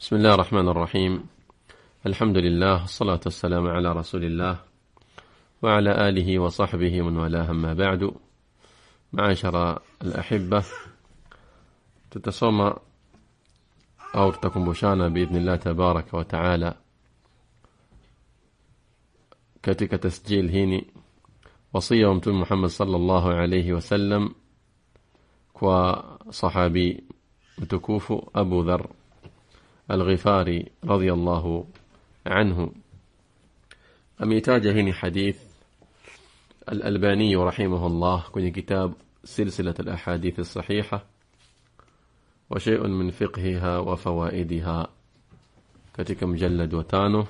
بسم الله الرحمن الرحيم. الحمد لله الصلاة والسلام على رسول الله وعلى آله وصحبه من والاه. أما بعد معاشر الأحبة تتصوم أو تكون بشانا بإذن الله تبارك وتعالى كتك تسجيل هيني وصية أمتون محمد صلى الله عليه وسلم وصحابي متكوف أبو ذر. الغفاري رضي الله عنه. أميتاج هنا حديث الألباني رحمه الله كن كتاب سلسلة الأحاديث الصحيحة وشيء من فقهها وفوائدها. كتك مجلد وتانه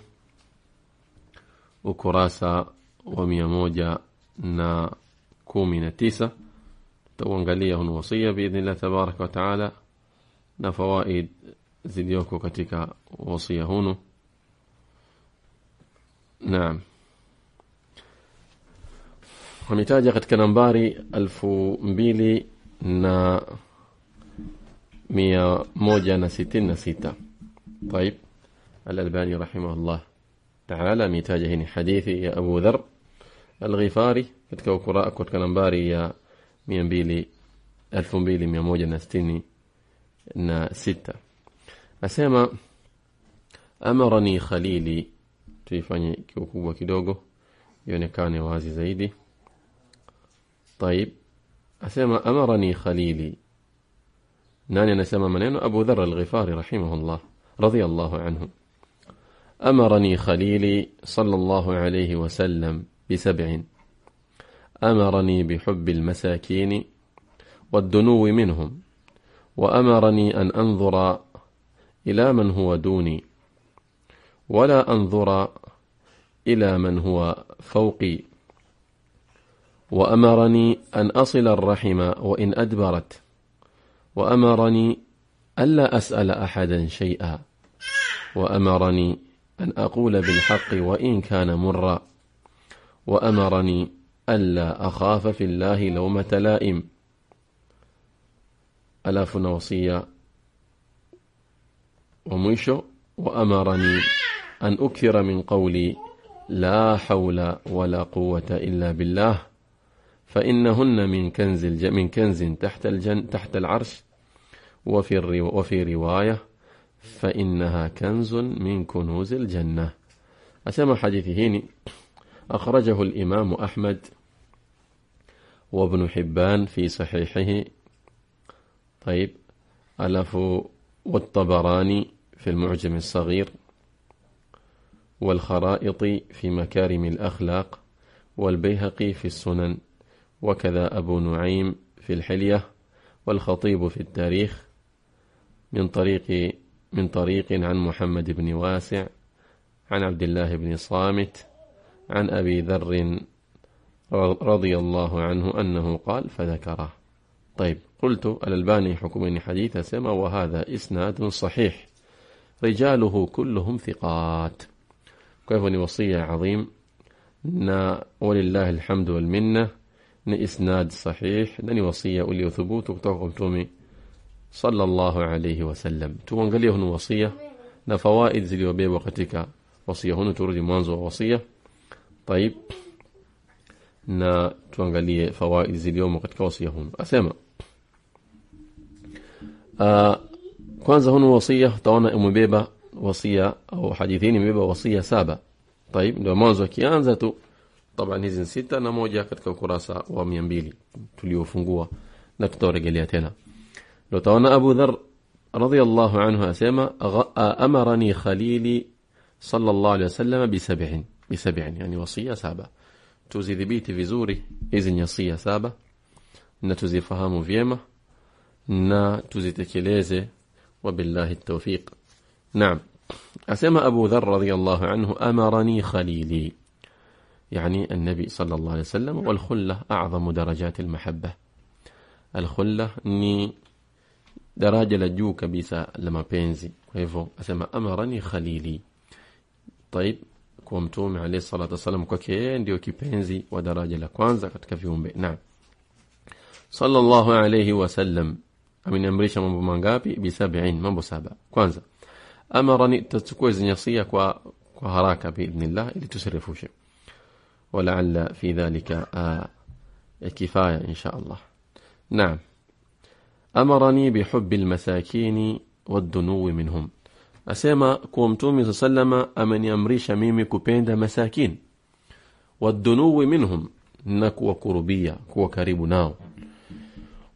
وكراسة وميموجة نا كومي تيسة توان قال وصية بإذن الله تبارك وتعالى. نفوائد zilizoko katika wasia hunu naam wametaja katika nambari alfu mbili na mia moja na sitini na sita طيب الألباني رحمه الله تعالى ميتاجه هنا حديثي يا أبو ذر الغفاري katika ukura katika nambari ya 200 2160 na sita asema amarani khalili tuifanye kiukubwa kidogo ionekane wazi zaidi طيب asema amarani khalili nani anasema maneno Abu Dharr al-Ghifari rahimahullah radiyallahu anhu أمرني خليلي صلى الله عليه وسلم بسبع أمرني بحب المساكين والدنو منهم وأمرني أن أنظر إلى من هو دوني ولا أنظر إلى من هو فوقي. وأمرني أن أصل الرحم وإن أدبرت وأمرني ألا أسأل أحدا شيئا وأمرني أن أقول بالحق وإن كان مرا وأمرني ألا أخاف في الله لومة لائم. ألاف وصية ومشو وأمرني أن أكثر من قولي لا حول ولا قوة إلا بالله فإنهن من كنز الج... من كنز تحت الجن تحت العرش وفي الرو... وفي رواية فإنها كنز من كنوز الجنة. أسمى حديثه أخرجه الإمام أحمد وابن حبان في صحيحه. طيب ألف والطبراني في المعجم الصغير والخرائط في مكارم الأخلاق والبيهقي في السنن وكذا أبو نعيم في الحلية والخطيب في التاريخ من طريق من طريق عن محمد بن واسع عن عبد الله بن صامت عن أبي ذر رضي الله عنه أنه قال فذكره. طيب قلت الألباني حكمني حديث سما وهذا إسناد صحيح. رجاله كلهم ثقات. كيف وصية عظيم. نا ولله الحمد والمنة. نا إسناد صحيح. نني وصية أولي وثبوت. وكتوكم تومي. صلى الله عليه وسلم. تكون قال هنا وصية. نفوائد فوائد زي وبي وقتك. وصية هنا ترجي منذ وصية. طيب. na tuangalie fawaizi liomo katika wasia huu asema uh, kwanza hunu wasia utaona umebeba wasia au hadithini imebeba wasia saba طيب ndio mwanzo akianza tu طبعا hizi sita na moja katika ukurasa wa 200 tuliofungua na tutarejelea tena ndio taona Abu Dharr radiyallahu anhu asema amarani khalili sallallahu alayhi wasallam bi sab'in bi sab'in yani wasiya saba tuzidhibiti vizuri hizi ni wasia saba na tuzifahamu vyema na tuzitekeleze وبالله التوفيق. نعم. أسمى أبو ذر رضي الله عنه أمرني خليلي. يعني النبي صلى الله عليه وسلم والخلة أعظم درجات المحبة. الخلة ني دراجة لجو كبيسة لما بينزي. ويفو أسمى أمرني خليلي. طيب كومتوم عليه الصلاة والسلام كوكين ديو كي ودراجة لكوانزا كتكفيهم نعم. صلى الله عليه وسلم. Ameniamrisha mambo mangapi bi sab'in mambo saba kwanza amarani tachukua hizi nyasia kwa kwa haraka biidhnillah ili tusirefushe walaalla fi dhalika kifaya insha Allah naam amarani bihubbi almasakini wadunuwi minhum asema kuwa mtume sallama ameniamrisha mimi kupenda masakin wadunuwi minhum na kuwakurubia kuwa karibu nao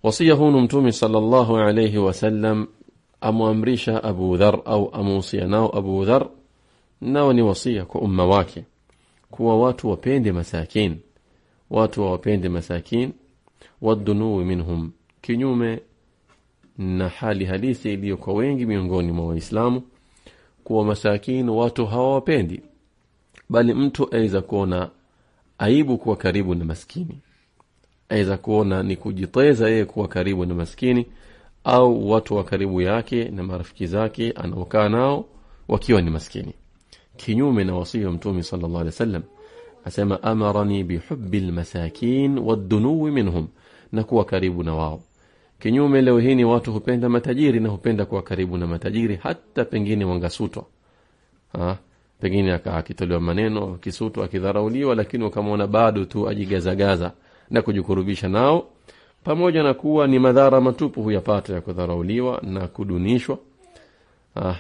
wasia hunu mtume sallallahu alayhi wasallam amwamrisha Abu Dhar au amuhusia nao Abu Dhar nao ni wasia kwa umma wake kuwa watu wapende masakin. Watu wawapende masakin wadunu minhum kinyume na hali halisi iliyo kwa wengi miongoni mwa waislamu kuwa masakin watu hawawapendi bali mtu aweza kuona aibu kuwa karibu na maskini aweza kuona ni kujiteza yeye kuwa karibu na maskini au watu wa karibu yake na marafiki zake anaokaa nao wakiwa ni maskini. Kinyume na wasia mtume sallallahu alaihi wasallam asema amarani bihubbi almasakin wadunuwi minhum na kuwa karibu na wao. Kinyume leo hii ni watu hupenda matajiri na hupenda kuwa karibu na matajiri hata pengine wangasutwa. Ha? pengine akitolewa maneno akisutwa akidharauliwa lakini ukamwona bado tu ajigazagaza na kujikurubisha nao pamoja na kuwa ni madhara matupu huyapata ya kudharauliwa na kudunishwa. Ah,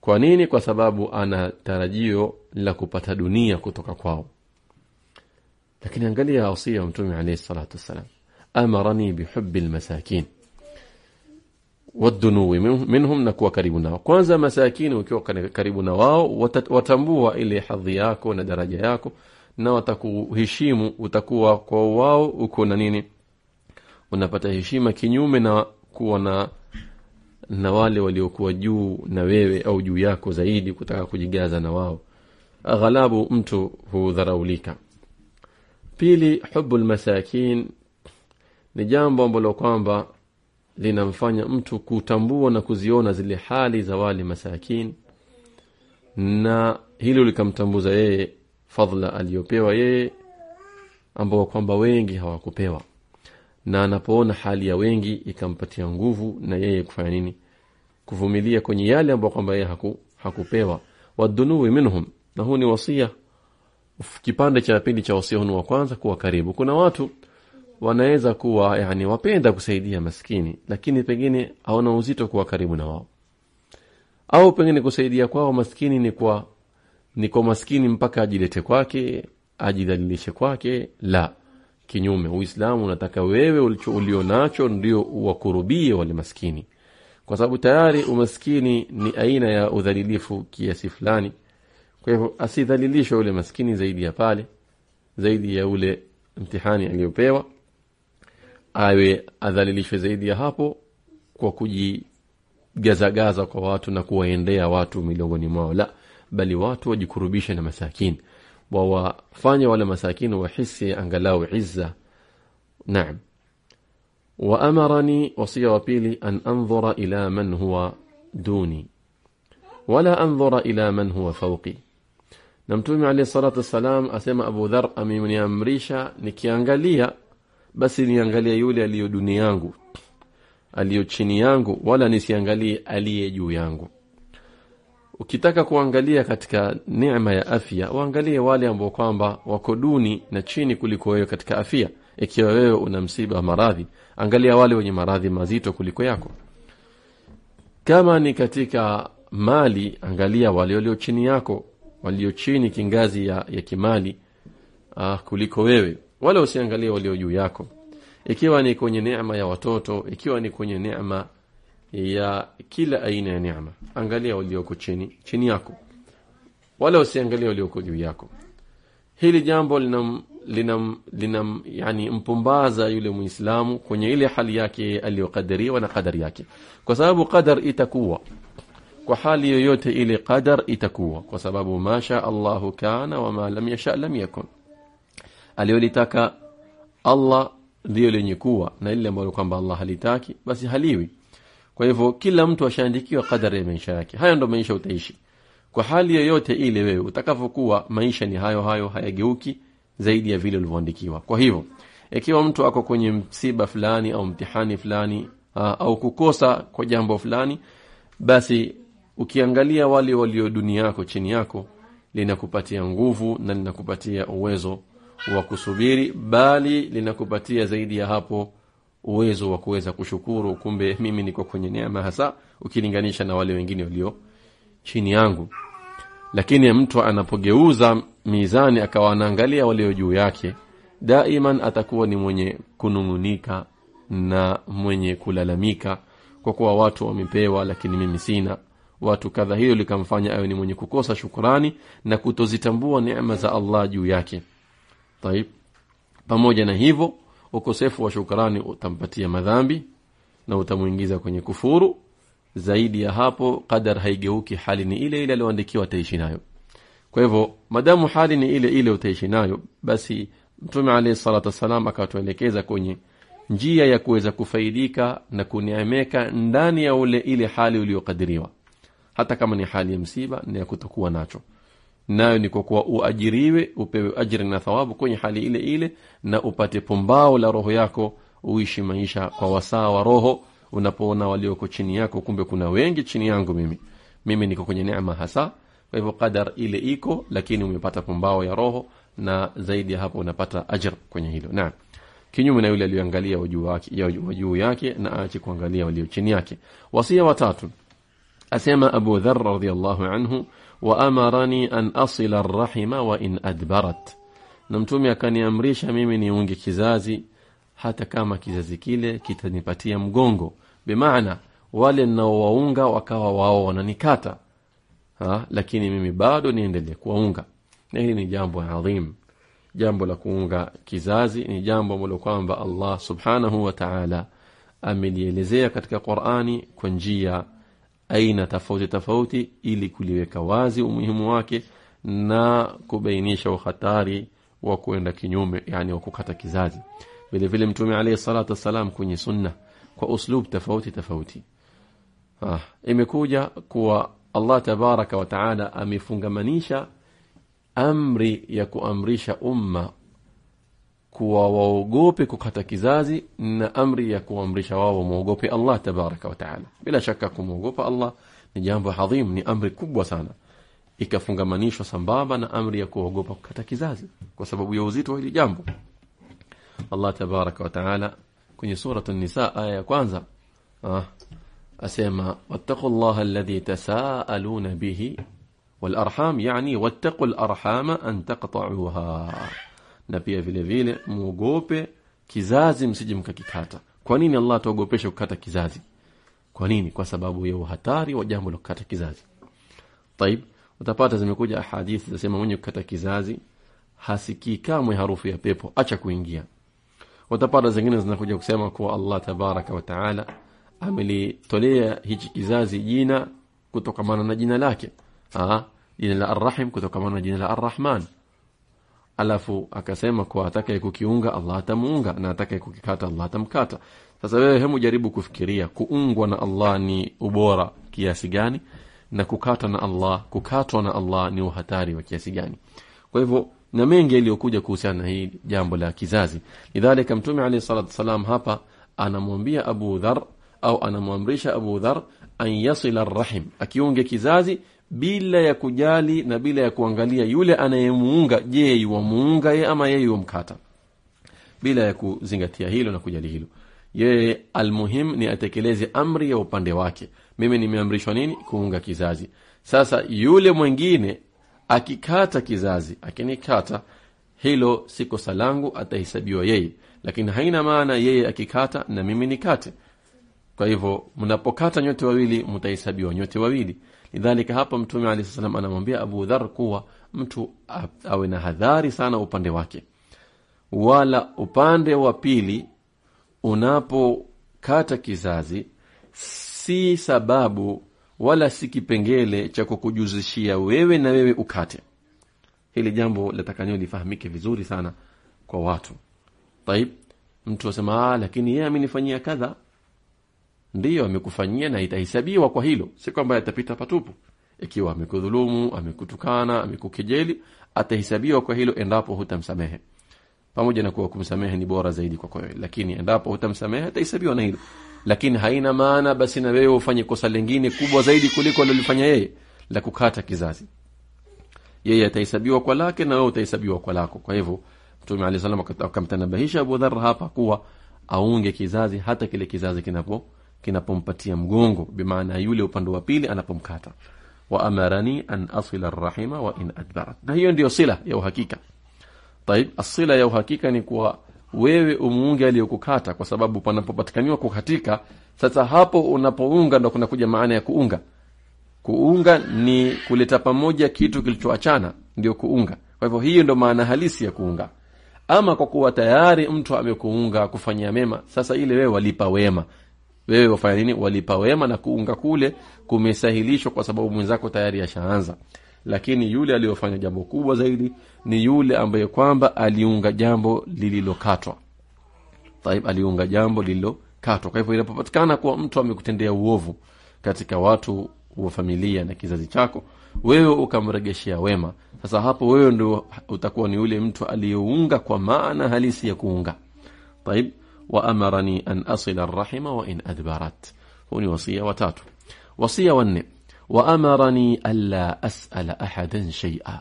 kwa nini? Kwa sababu ana tarajio la kupata dunia kutoka kwao. Lakini angalia wasia mtume alayhi salatu wasalam amarani bihubi almasakin wadunuwi minhum na kuwa karibu nao. Kwanza masakini ukiwa karibu na wao watambua ile hadhi yako na daraja yako na watakuheshimu utakuwa kwa wao uko na nini? Unapata heshima kinyume na kuwa na na wale waliokuwa juu na wewe au juu yako zaidi kutaka kujigaza na wao. Aghalabu mtu hudharaulika. Pili hubu lmasakin ni jambo ambalo kwamba linamfanya mtu kutambua na kuziona zile hali za wale masakin. Na hilo likamtambuza yeye fadhla aliyopewa yeye ambao kwamba wengi hawakupewa. Na anapoona hali ya wengi ikampatia nguvu na yeye kufanya nini? Kuvumilia kwenye yale ambayo kwamba yeye haku, hakupewa. Wadunuwi minhum. Na huu ni wasia kipande cha pili cha wasia huu wa kwanza kuwa karibu. Kuna watu wanaweza kuwa yani wapenda kusaidia maskini lakini pengine hawana uzito kuwa karibu na wao. Au pengine kusaidia kwao maskini ni kwa ni kwa maskini mpaka ajilete kwake ajidhalilishe kwake. La kinyume uislamu unataka wewe ulionacho ndio uwakurubie wale maskini. Kwa sababu tayari umaskini ni aina ya udhalilifu kiasi fulani. Kwa hivyo asidhalilishwe ule maskini zaidi ya pale zaidi ya ule mtihani aliyopewa awe adhalilishwe zaidi ya hapo kwa kujigazagaza kwa watu na kuwaendea watu miongoni mwao la bali watu wajikurubishe na masakini wawafanye wale masakini wahisi angalau izza naam وأمرني وصية وبيلي أن أنظر إلى من هو دوني ولا أنظر إلى من هو فوقي na mtume alayhi salatu wassalam asema Abu Dhar ameniamrisha nikiangalia basi niangalia yule aliyo duni yangu aliyo chini yangu wala nisiangalie aliye juu yangu. Ukitaka kuangalia katika neema ya afya waangalie wale ambao kwamba wako duni na chini kuliko wewe katika afya. Ikiwa wewe una msiba wa maradhi angalia wale wenye maradhi mazito kuliko yako. Kama ni katika mali angalia wale walio chini yako walio chini kingazi ya, ya kimali uh, kuliko wewe wala usiangalie walio juu yako. Ikiwa ni kwenye neema ya watoto ikiwa ni kwenye neema ya kila aina ya neema angalia walioko chini chini yako. Wala usiangalie walioko juu yako. Hili jambo linam linam, linam yani mpumbaza yule muislamu kwenye ile hali yake aliyokadiriwa na kadari yake. Kwa sababu qadar itakuwa. Kwa hali yoyote ile qadar itakuwa. Kwa sababu masha Allahu kana wama lam yasha lam yakun aliyolitaka Allah ndiyo lenye kuwa na ile ambalo kwamba Allah halitaki basi haliwi. Kwa hivyo kila mtu ashaandikiwa kadari ya maisha yake. Hayo ndo maisha utaishi. Kwa hali yoyote ile wewe utakavyokuwa maisha ni hayo hayo hayageuki zaidi ya vile ulivyoandikiwa. Kwa hivyo ikiwa mtu ako kwenye msiba fulani au mtihani fulani au kukosa kwa jambo fulani basi ukiangalia wale walio dunia yako chini yako linakupatia nguvu na linakupatia uwezo wa kusubiri bali linakupatia zaidi ya hapo uwezo wa kuweza kushukuru kumbe mimi niko kwenye neema hasa ukilinganisha na wale wengine walio chini yangu. Lakini mtu anapogeuza mizani akawa anaangalia walio juu yake daiman atakuwa ni mwenye kunungunika na mwenye kulalamika kwa kuwa watu wamepewa lakini mimi sina. Watu kadha hiyo likamfanya awe ni mwenye kukosa shukurani na kutozitambua neema za Allah juu yake Taib. pamoja na hivyo ukosefu wa shukrani utampatia madhambi na utamuingiza kwenye kufuru. Zaidi ya hapo qadar haigeuki hali ni ile ile aliyoandikiwa ataishi nayo. Kwa hivyo madamu hali ni ile ile utaishi nayo basi mtume alayhi salatu wasalam akatuelekeza kwenye njia ya kuweza kufaidika na kuneemeka ndani ya ule ile hali uliyokadiriwa hata kama ni hali ya msiba ni ya kutokuwa nacho nayo ni kwa kuwa uajiriwe upewe ajri na thawabu kwenye hali ile ile na upate pumbao la roho yako uishi maisha kwa wasaa wa roho. Unapoona walioko chini yako kumbe kuna wengi chini yangu mimi. Mimi niko kwenye neema hasa. Kwa hivyo qadar ile iko lakini umepata pumbao ya roho na zaidi ya hapo unapata ajr kwenye hilo. Naam kinyume na yule aliyoangalia wajuu yake na aache kuangalia walio chini yake. Wasia watatu. Asema Abu Dharr radhiyallahu anhu wa amarani an asila arrahima wa in adbarat. Na mtume akaniamrisha mimi niunge kizazi hata kama kizazi kile kitanipatia mgongo. Bimaana wale ninaowaunga wakawa wao wananikata. Lakini mimi bado niendelee kuwaunga. Na hili ni jambo adhim. Jambo la kuunga kizazi ni jambo ambalo kwamba Allah subhanahu wa ta'ala amelielezea katika Qur'ani kwa njia aina tofauti tofauti ili kuliweka wazi umuhimu wake na kubainisha uhatari wa kuenda kinyume yani wa kukata kizazi. Vile vile mtume alayhi salatu wasalam kwenye sunna kwa uslub tofauti tofauti. Ah, imekuja kuwa Allah tabaraka wa taala amefungamanisha amri ya kuamrisha umma kuwa waogope kukata kizazi na amri ya kuamrisha wao wamwogope Allah tabaraka wa taala bila shaka kumwogopa Allah ni jambo adhim ni amri kubwa sana ikafungamanishwa sambamba na amri ya kuogopa kukata kizazi kwa sababu ya uzito wa hili jambo Allah tabaraka wa taala kwenye suratu nisa aya ya kwanza ah, asema wattaqullaha alladhi tasaaluna bihi والارحام يعني واتقوا الارحام ان تقطعوها na pia vile vile muogope kizazi msije mkakikata. Kwa nini allah ataogopesha kukata kizazi? Kwa nini? Kwa sababu ya uhatari wa jambo la kukata kizazi. Taib utapata zimekuja hadithi zinasema mwenye kukata kizazi hasikii kamwe harufu ya pepo acha kuingia. Utapata zingine zinakuja kusema kwa allah tabaraka wa taala amelitolea hichi kizazi jina kutokana na jina lake. Aa, jina la arrahim kutokana na jina la arrahman alafu akasema kwa atakaye kukiunga Allah atamuunga na atakaye kukikata Allah atamkata. Sasa wewe hemu jaribu kufikiria kuungwa na Allah ni ubora kiasi gani na kukata na Allah kukatwa na Allah ni uhatari wa kiasi gani? Kwa hivyo na mengi yaliyokuja kuhusiana na hii jambo la kizazi. Lidhalika mtume alayhi salatu wasalam hapa anamwambia Abu Dhar au anamwamrisha Abu Dhar an yasila rahim akiunge kizazi bila ya kujali na bila ya kuangalia yule anayemuunga je yuwamuunga ye ama yeye yuwamkata bila ya kuzingatia hilo na kujali hilo. Yeye almuhim ni atekeleze amri ya upande wake. Mimi nimeamrishwa nini? Kuunga kizazi. Sasa yule mwingine akikata kizazi akinikata hilo si kosa langu atahesabiwa yeye. Lakini haina maana yeye akikata na mimi nikate. Kwa hivyo mnapokata nyote wawili mtahesabiwa nyote wawili lidhalika hapa mtume alayhi salam anamwambia Abu Dhar kuwa mtu awe na hadhari sana upande wake. Wala upande wa pili unapokata kizazi si sababu wala si kipengele cha kukujuzishia wewe na wewe ukate. Hili jambo latakaniwa lifahamike vizuri sana kwa watu. Taib mtu asema lakini yeye amenifanyia kadha ndiyo amekufanyia na itahesabiwa kwa hilo. Si kwamba yatapita patupu. Ikiwa amekudhulumu amekutukana amekukejeli atahesabiwa kwa hilo endapo hutamsamehe. Pamoja na kuwa kumsamehe ni bora zaidi kwako wewe lakini endapo hutamsamehe atahesabiwa na hilo. Lakini haina maana basi na wewe ufanye kosa lingine kubwa zaidi kuliko alilofanya yeye la kukata kizazi. Yeye atahesabiwa kwa lake na wewe utahesabiwa kwa lako. Kwa hivyo mtume alayhi salam akamtanabahisha Abu Dharr hapa kuwa aunge kizazi hata kile kizazi kinapo kinapompatia mgongo bimaana yule upande wa pili anapomkata. Wa amarani an asila rahima wa in adbarat. Na hiyo ndiyo sila ya uhakika. Taib asila ya uhakika ni kuwa wewe umuunge aliyokukata kwa sababu panapopatikaniwa kukatika sasa hapo unapounga ndo kunakuja maana ya kuunga. Kuunga ni kuleta pamoja kitu kilichoachana ndio kuunga. Kwa hivyo hiyo ndo maana halisi ya kuunga. Ama kwa kuwa tayari mtu amekuunga kufanyia mema sasa ile wewe walipa wema wewe wafanya nini? Walipa wema na kuunga kule kumesahilishwa kwa sababu mwenzako tayari ashaanza. Lakini yule aliyofanya jambo kubwa zaidi ni yule ambaye kwamba aliunga jambo lililokatwa. Taib aliunga jambo lililokatwa. Kwa hivyo inapopatikana kuwa mtu amekutendea uovu katika watu wa familia na kizazi chako wewe ukamregeshea wema. Sasa hapo wewe ndio utakuwa ni yule mtu aliyeunga kwa maana halisi ya kuunga. Taib وأمرني أن أصل الرحم وإن أدبرت. هوني وصية وتاتو. وصية والنم وأمرني ألا أسأل أحدا شيئا.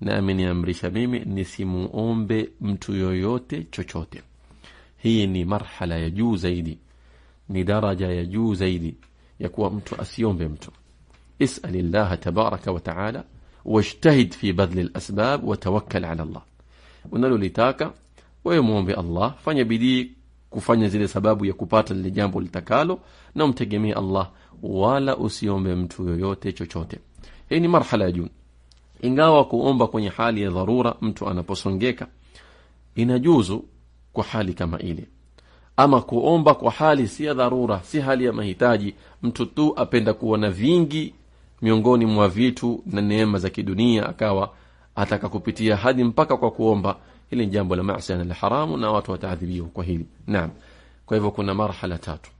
نامن يمرش ميم نسمو أم بمتويوت تشوتشوت هي ني مرحلة يجو زيدي. ني درجة يجو زيدي. يكو أمتو أسيوم بمتو. اسأل الله تبارك وتعالى واجتهد في بذل الأسباب وتوكل على الله. ونالو لتاكا ويمون بألله. فنبديك kufanya zile sababu ya kupata lile jambo litakalo na umtegemee Allah wala usiombe mtu yoyote chochote. Hii ni marhala ya juu. Ingawa kuomba kwenye hali ya dharura mtu anaposongeka inajuzu kwa hali kama ile. Ama kuomba kwa hali si ya dharura si hali ya mahitaji mtu tu apenda kuona vingi miongoni mwa vitu na neema za kidunia akawa ataka kupitia hadi mpaka kwa kuomba hili ni jambo la maasi na la haramu na watu wataadhibiwa kwa hili. Naam. Kwa hivyo kuna marhala tatu.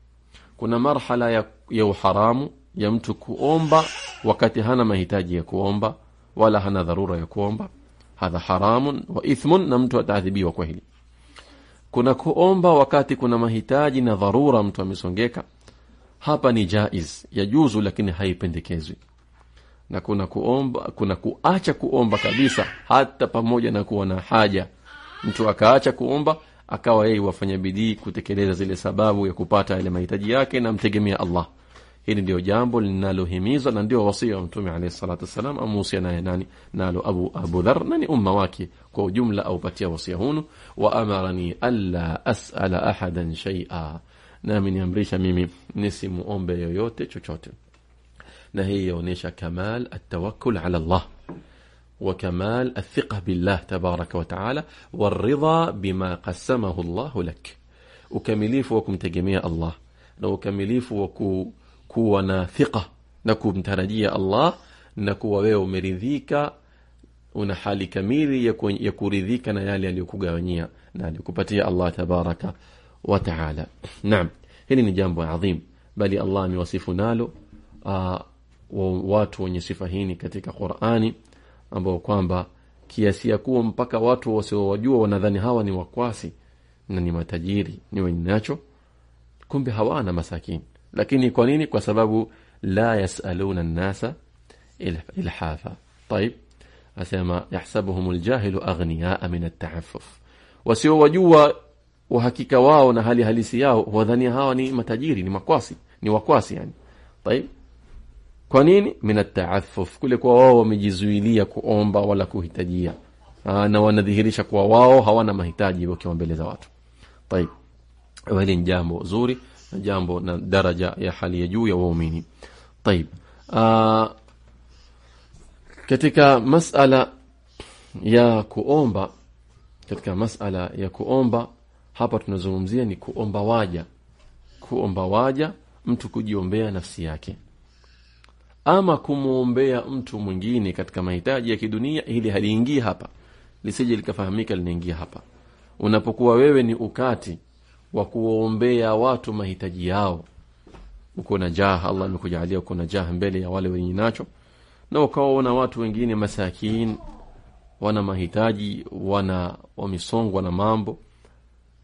Kuna marhala ya, ya uharamu ya mtu kuomba wakati hana mahitaji ya kuomba wala hana dharura ya kuomba. Hadha haramun wa ithmun na mtu ataadhibiwa kwa hili. Kuna kuomba wakati kuna mahitaji na dharura mtu amesongeka. Hapa ni jaiz yajuzu lakini haipendekezwi na kuna kuomba kuna kuacha kuomba kabisa hata pamoja na kuwa na haja mtu akaacha kuomba akawa yeye wafanya bidii kutekeleza zile sababu ya kupata yale mahitaji yake na mtegemea Allah hili ndio jambo linalohimizwa na ndio wasia wa mtume alayhi salatu wasalam amuhusia naye nani nalo abu abu dhar nani umma wake kwa ujumla aupatia wasia hunu wa amarani alla asala ahadan shay'a nami niamrisha mimi nisimuombe yoyote chochote na hii yaonyesha kamal atawakkul ala Allah وكمال الثقة بالله تبارك وتعالى والرضا بما قسمه الله لك. وكملي فوكم تجميع الله. لو كملي فوكو كونا ثقة. نكو بنتردية الله. نكو ويو مرذيك ونا حالي كميل يكون يكورذيك نيالي اليكو نالي كبتي الله تبارك وتعالى. نعم. هل نجام عظيم. بل الله يوصف نالو آه وواتو ونصفهيني كتك قرآني. ambao kwamba kiasi ya kuwa mpaka watu wasiowajua wanadhani hawa ni wakwasi na ni matajiri ni wenye nacho, kumbe hawana masakini. Lakini kwa nini? Kwa sababu la yasaluna nnasa ilhafa. tayib asema yahsabuhum ljahilu aghniyaa min altaaffuf, wasiowajua uhakika wao na hali halisi yao wadhania hawa ni matajiri, ni makwasi, ni wakwasi yani. tayib kwa nini? Min ataaffuf, kule kuwa wao wamejizuilia kuomba wala kuhitajia, ah, na wanadhihirisha kuwa wao hawana mahitaji wakiwa mbele za watu. Tayib, wale ni jambo zuri na jambo na daraja ya hali ya juu ya waumini. Tayib, ah, katika masala ya kuomba, katika masala ya kuomba hapa tunazungumzia ni kuomba waja, kuomba waja, mtu kujiombea nafsi yake ama kumwombea mtu mwingine katika mahitaji ya kidunia ili haliingii hapa. Lisije likafahamika linaingia hapa. Unapokuwa wewe ni ukati wa kuwaombea watu mahitaji yao uko na jaha Allah amekujalia uko na jaha mbele ya wale wenye nacho na ukawaona watu wengine masakin wana mahitaji wana wamesongwa na mambo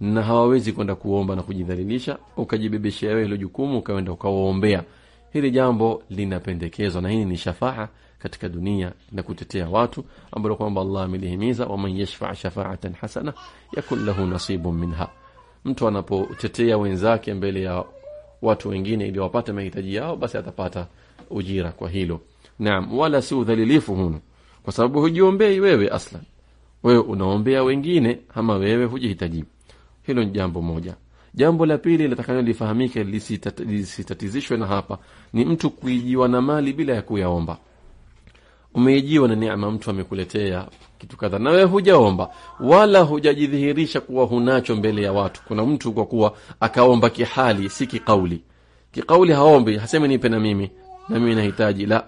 na hawawezi kwenda kuomba na kujidhalilisha ukajibebeshea wewe hilo jukumu ukaenda ukawaombea hili jambo linapendekezwa na hili ni shafaa katika dunia na kutetea watu ambalo kwamba Allah amelihimiza waman yashfa shafaatan hasana yakun lahu nasibun minha. Mtu anapotetea wenzake mbele ya watu wengine ili wapate mahitaji yao basi atapata ujira kwa hilo. Naam wala si udhalilifu huno kwa sababu hujiombei wewe aslan. Wewe unaombea wengine ama wewe hujihitaji. Hilo ni jambo moja jambo la pili litakalo lifahamike lisitatizishwe na hapa ni mtu kuijiwa na mali bila ya kuyaomba. Umeijiwa na neema mtu amekuletea kitu kadha na wewe hujaomba wala hujajidhihirisha kuwa hunacho mbele ya watu. Kuna mtu kwa kuwa akaomba kihali si kikauli. Kikauli haombi hasemi nipe na mimi na mimi nahitaji la.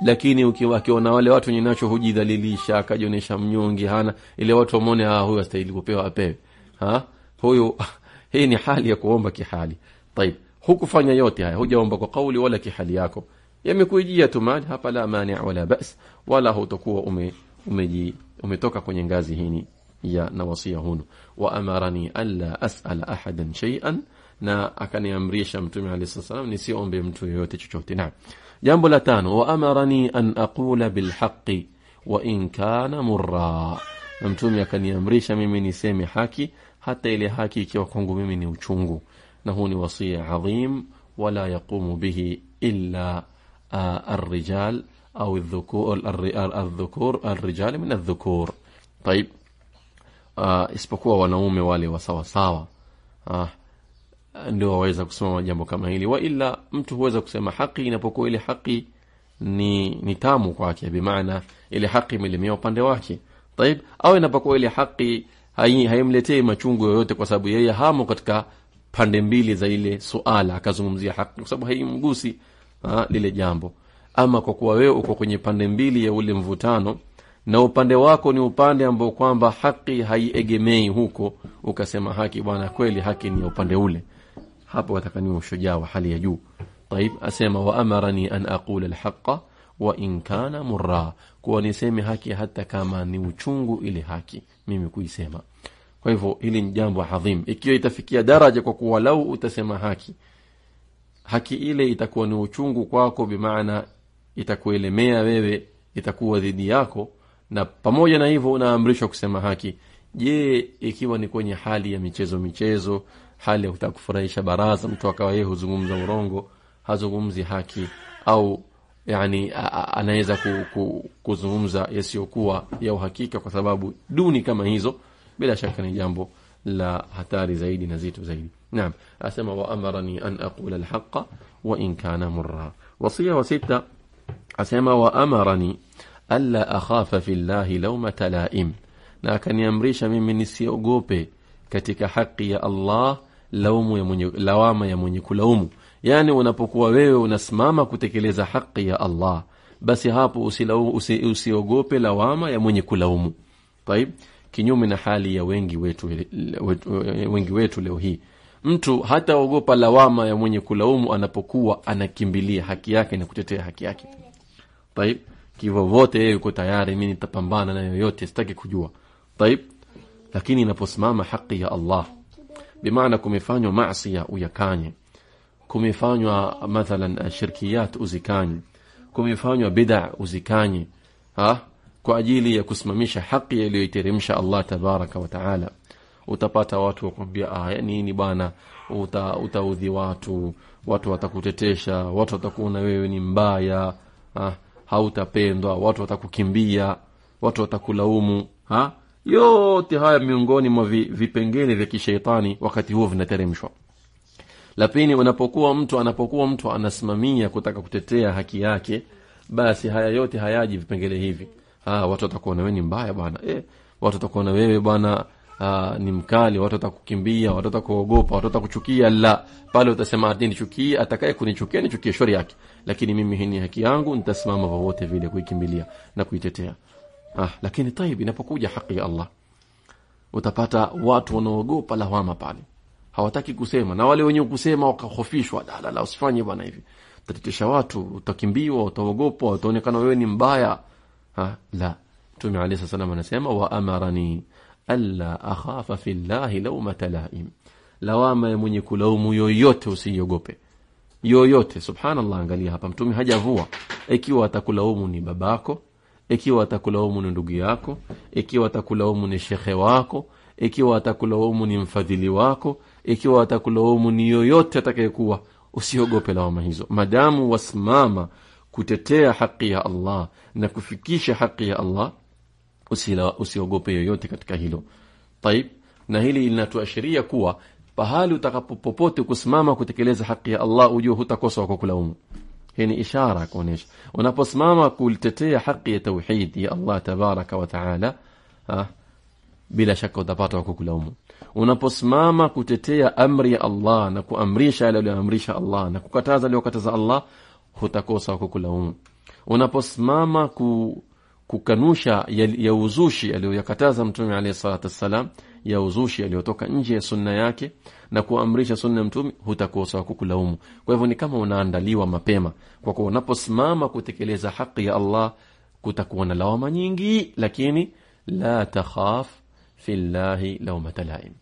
Lakini ukiwa akiona wale watu wenye nacho hujidhalilisha akajionyesha mnyonge hana ile watu wamwone ah huyu astahili kupewa apewe. Ha? Huyu hii ni hali ya kuomba kihali طيب hukufanya yote haya hujaomba kwa kauli wala kihali yako yamekuijia tu mali hapa la mani wala bas wala hutakuwa ume, umetoka kwenye ngazi hini ya na wasia hunu wa amarani alla asala ahadan shay'an na akaniamrisha mtume alayhi salam nisiombe mtu yoyote chochote naam jambo la tano wa amarani an aqula bilhaqi wa in kana murra na mtume akaniamrisha mimi niseme haki hata ile haki ikiwa kwangu mimi ni uchungu na huu ni wasia adhim wala yaqumu bihi illa uh, arrijal au aldhukur arrijali min aldhukur taib uh, isipokuwa wanaume wale wasawasawa uh, ndio waweza kusema jambo kama hili. Waila mtu huweza kusema haki inapokuwa ile haki ni ni tamu kwake bimaana ile haki imelemea upande wake. Taib au inapokuwa ile haki haimletei machungu yoyote, kwa sababu yeye hamo katika pande mbili za ile suala, akazungumzia haki, kwa sababu haimgusi ha, lile jambo. Ama kwa kuwa wewe uko kwenye pande mbili ya ule mvutano na upande wako ni upande ambao kwamba haki haiegemei huko, ukasema haki bwana, kweli haki ni upande ule, hapo watakaniwa ushujaa wa hali ya juu. Taib asema wa amarani an aqula alhaqa wa in kana murra, kuwa niseme haki hata kama ni uchungu ile haki mimi kuisema. Kwa hivyo hili ni jambo adhim ikiwa itafikia daraja kwa kuwa lau utasema haki haki ile itakuwa ni uchungu kwako bimaana itakuelemea wewe itakuwa dhidi yako na pamoja na hivyo unaamrishwa kusema haki. Je ikiwa ni kwenye hali ya michezo michezo hali ya kutaka kufurahisha baraza mtu akawa yeye huzungumza urongo hazungumzi haki au yani anaweza ku, ku, kuzungumza yasiyokuwa ya uhakika kwa sababu duni kama hizo bila shaka ni jambo la hatari zaidi na zito zaidi naam asema wa amarani an aqula alhaqa wa in kana murra wasia wa sita asema wa amarani alla akhafa fi llahi laumata laim na akaniamrisha mimi nisiogope katika haki ya Allah laumu ya mwenye, lawama ya mwenye kulaumu yani unapokuwa wewe unasimama kutekeleza haki ya allah basi hapo usi, usiogope lawama ya mwenye kulaumu. Taib kinyume na hali ya wengi wetu, wetu, eh, wengi wetu leo hii. Mtu hataogopa lawama ya mwenye kulaumu anapokuwa anakimbilia haki yake na kutetea haki yake. Taib kivyovyote yeye yuko tayari mi nitapambana na yoyote sitaki kujua. Taib lakini inaposimama haki ya allah bimaana kumefanywa masia uyakanye kumefanywa mathalan shirkiyat uzikanye kumefanywa bid'a uzikanye ha? Kwa ajili ya kusimamisha haki iliyoiteremsha Allah tabaraka wa taala. Utapata watu wakwambia ah nini bwana? Uta, utaudhi watu watu watakutetesha watu watakuona wewe ni mbaya ah, hautapendwa watu watakukimbia watu watakulaumu ha? Yote haya miongoni mwa vipengele vya kisheitani wakati huo vinateremshwa lakini unapokuwa mtu anapokuwa mtu anasimamia kutaka kutetea haki yake basi haya yote hayaji vipengele hivi. Ah, watu watakuona wewe ni mbaya bwana. Eh, watu watakuona wewe bwana ah, ni mkali. Watu watakukimbia watu watakuogopa watu watakuchukia. La pale utasema ati nichukie atakaye kunichukia nichukie shauri yake. Lakini mimi hii ni haki yangu nitasimama vovote vile kuikimbilia na kuitetea. Ah, lakini tayib, inapokuja haki ya Allah utapata watu wanaogopa lawama pale hawataki kusema. Na wale wenye kusema wakahofishwa la la, la usifanye bwana hivi. Tatetesha watu utakimbiwa utaogopwa utaonekana wewe ni mbaya. Ha, la. Mtume alayhi salam anasema wa amarani alla akhafa fi llahi laumata laim lawama ya mwenye kulaumu yoyote usiogope. Yoyote. Subhanallah angalia hapa. Mtume hajavua. Ikiwa atakulaumu ni babako ikiwa atakulaumu ni ndugu yako ikiwa atakulaumu ni shekhe wako ikiwa atakulaumu ni mfadhili wako ikiwa watakulaumu ni yoyote atakayekuwa usiogope lawama hizo. Madamu wasimama kutetea haki ya allah na kufikisha haki ya allah usiogope yoyote katika hilo. Taib na hili linatuashiria kuwa pahali utakapopopote kusimama kutekeleza haki ya allah ujue hutakosa wako kulaumu. Hii ni ishara ya kuonyesha unaposimama kulitetea haki ya tauhid ya allah tabaraka wa taala ha, bila shaka utapata wako kulaumu. Unaposimama kutetea amri ya allah na kuamrisha yale aliyoamrisha allah na kukataza aliyokataza allah hutakosa wako kulaumu. Unaposimama ku, kukanusha ya, ya uzushi aliyoyakataza mtume alayhi salatu wassalam ya uzushi aliyotoka nje ya sunna yake na kuamrisha sunna ya mtume hutakosa kukulaumu kwa hivyo ni kama unaandaliwa mapema. Kwa kuwa unaposimama kutekeleza haki ya allah kutakuwa na lawama nyingi lakini la takhaf fi llahi laumata laim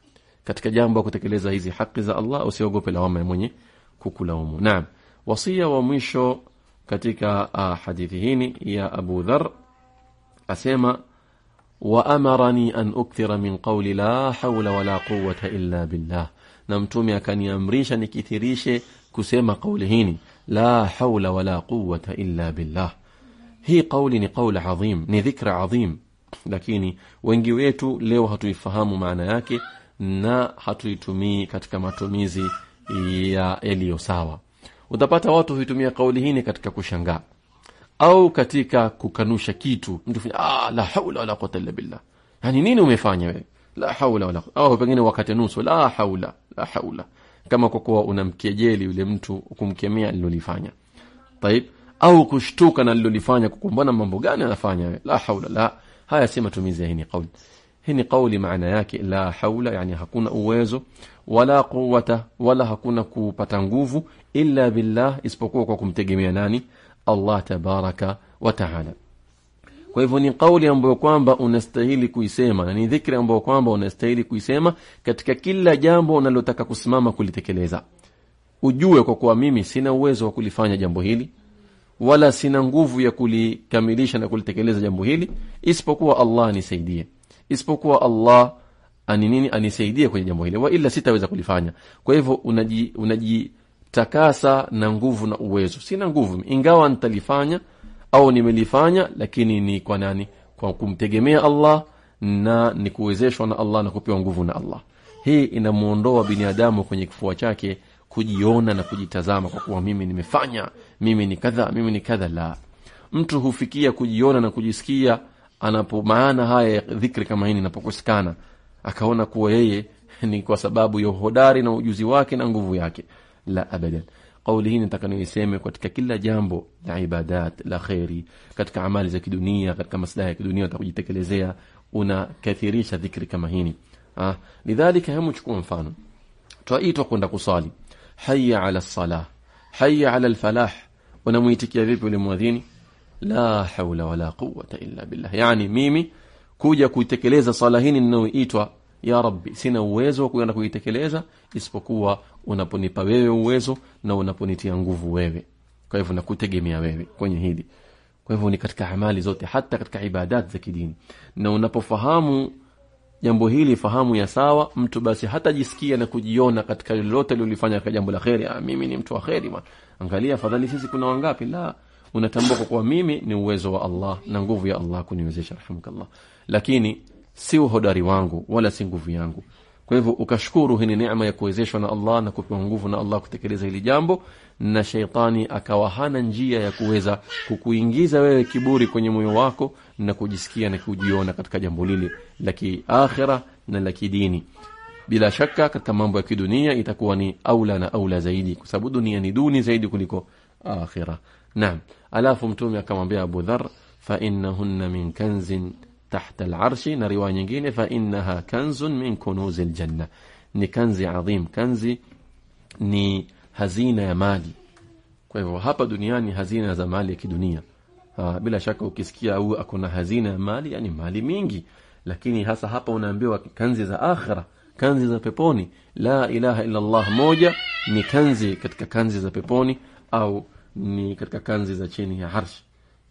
katika jambo ya kutekeleza hizi haki za allah usiogope lawama ya mwenye kukulaumu naam wasia wa mwisho katika uh, hadithi hini ya abu dhar asema waamarani an ukthira min qauli la haula wala quwata illa billah na mtume akaniamrisha nikithirishe kusema kauli hini la haula wala quwata illa billah hii kauli ni qauli adhim ni dhikra adhim lakini wengi wetu leo hatuifahamu maana yake na hatuitumii katika matumizi ya yaliyo sawa. Utapata watu huitumia kauli hini katika kushangaa. Au katika kukanusha kitu. Mtu fanya, ah, la haula wala quwata illa billah, yani nini umefanya wewe? La haula wala au oh, pengine wakati nusu la haula la haula, kama kwa kuwa unamkejeli yule mtu, kumkemea alilolifanya. Taib, au kushtuka na alilolifanya, kukumbana mambo gani anafanya wewe, la haula la haya si matumizi ya hii ni kauli hii ni kauli maana yake la haula yani hakuna uwezo wala quwwata wala hakuna kupata nguvu illa billah isipokuwa kwa kumtegemea nani? Allah tabaraka wa taala. Kwa hivyo ni kauli ambayo kwamba unastahili kuisema na ni dhikri ambayo kwamba unastahili kuisema katika kila jambo unalotaka kusimama kulitekeleza. Ujue kwa kuwa mimi sina uwezo wa kulifanya jambo hili wala sina nguvu ya kulikamilisha na kulitekeleza jambo hili isipokuwa Allah anisaidie. Isipokuwa Allah ani nini anisaidie kwenye jambo hili wa ila sitaweza kulifanya. Kwa hivyo unaji, unaji takasa na nguvu na uwezo. Sina nguvu. Ingawa nitalifanya au nimelifanya lakini ni kwa nani? Kwa kumtegemea Allah na ni kuwezeshwa na Allah na kupewa nguvu na Allah. Hii inamuondoa binadamu kwenye kifua chake kujiona na kujitazama kwa kuwa mimi nimefanya mimi ni kadha mimi ni kadha la. Mtu hufikia kujiona na kujisikia anapo maana haya ya dhikri kama hii inapokosekana. Akaona kuwa yeye ni kwa sababu ya uhodari na ujuzi wake na nguvu yake. La abadan. Kauli hii nataka niiseme katika kila jambo la ibadat la kheri katika amali za kidunia katika maslaha ya kidunia utakujitekelezea unakathirisha dhikri kama hini ah, lidhalika hemu chukua mfano. Twaitwa kwenda kusali haya ala salah. Haya ala lfalah unamuitikia vipi ule mwadhini la haula wala quwwata illa billah. Yani mimi kuja kuitekeleza sala hii ninayoitwa ya rabbi sina uwezo wa kuenda kuitekeleza isipokuwa unaponipa wewe uwezo na unaponitia nguvu wewe. Kwa hivyo nakutegemea wewe kwenye hili. Kwa hivyo ni katika amali zote hata katika ibadat za kidini. Na unapofahamu jambo hili fahamu ya sawa mtu basi hatajisikia na kujiona katika lolote alilofanya katika jambo la kheri. Ah, mimi ni mtu wa kheri angalia afadhali sisi kuna wangapi? La. Unatambua kwa kuwa mimi ni uwezo wa Allah na nguvu ya Allah kuniwezesha rahimakallah lakini si uhodari wangu wala si nguvu yangu. Kwa hivyo ukashukuru hii ni neema ya kuwezeshwa na Allah na kupewa nguvu na Allah kutekeleza hili jambo na sheitani akawa hana njia ya kuweza kukuingiza wewe kiburi kwenye moyo wako na kujisikia na kujiona katika jambo lile la kiakhira na la kidini bila shaka katika mambo ya kidunia itakuwa ni aula na aula zaidi kwa sababu dunia ni duni zaidi kuliko akhira naam alafu mtume akamwambia Abu Dharr fa innahunna min kanzin tahta al'arshi na riwaya nyingine fa innaha kanzun min kunuzil janna ni kanzi adhim kanzi ni hazina ya mali kwa hivyo hapa duniani hazina za mali ya kidunia uh, bila shaka ukisikia huyu akona hazina ya mali yani mali mingi lakini hasa hapa unaambiwa kanzi za akhira kanzi za peponi la ilaha illa allah moja ni kanzi katika kanzi za peponi au ni katika kanzi za chini ya arsh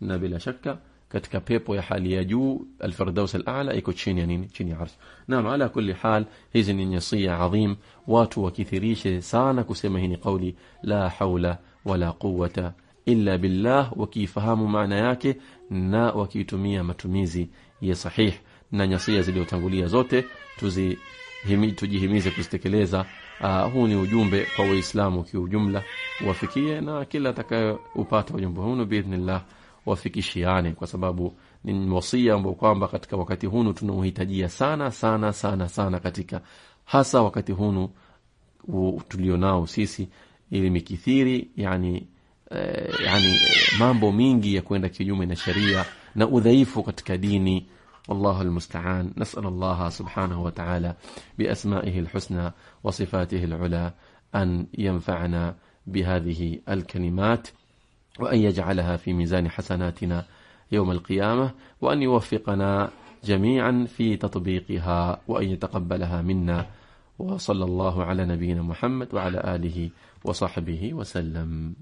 na bila shaka katika pepo ya hali ya juu alfirdaus alala iko chini ya nini? Chini ya arsh naam ala kulli hal hizi ni nyasia adhim watu wakithirishe sana kusema hii ni kauli la haula wala quwata illa billah wakifahamu maana yake na wakitumia matumizi ya sahih. Na nyasia zilizotangulia zote tuzi himi, tujihimize kuzitekeleza. Uh, huu ni ujumbe kwa waislamu kiujumla. Wafikie na kila atakayeupata ujumbe huu biidhnillah wafikishiane kwa sababu ni wasia ambao kwamba katika wakati hunu tunauhitajia sana sana sana sana katika hasa wakati hunu tulionao sisi ili mikithiri yani eh, yani mambo mingi ya kwenda kinyume na sheria na udhaifu katika dini والله المستعان. نسأل الله سبحانه وتعالى بأسمائه الحسنى وصفاته العلى أن ينفعنا بهذه الكلمات وأن يجعلها في ميزان حسناتنا يوم القيامة وأن يوفقنا جميعا في تطبيقها وأن يتقبلها منا. وصلى الله على نبينا محمد وعلى آله وصحبه وسلم.